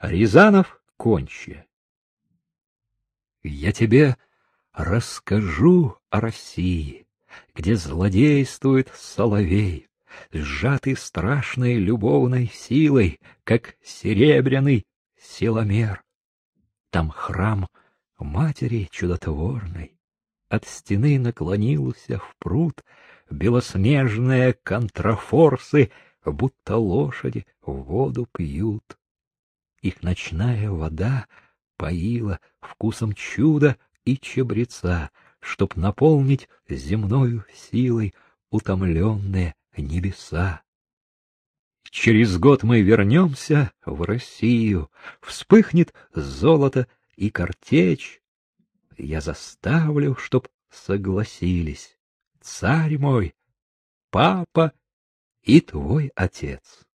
Рязанов конче. Я тебе расскажу о России, где злодействует соловей, сжатый страшной любовной силой, как серебряный силомер. Там храм матери чудотворной, от стены наклонился в пруд, белоснежные контрафорсы, будто лошади в воду пьют. Их ночная вода поила вкусом чуда и чабреца, чтоб наполнить земною силой утомленные небеса. Через год мы вернемся в Россию, вспыхнет золото и картечь. Я заставлю, чтоб согласились царь мой, папа и твой отец.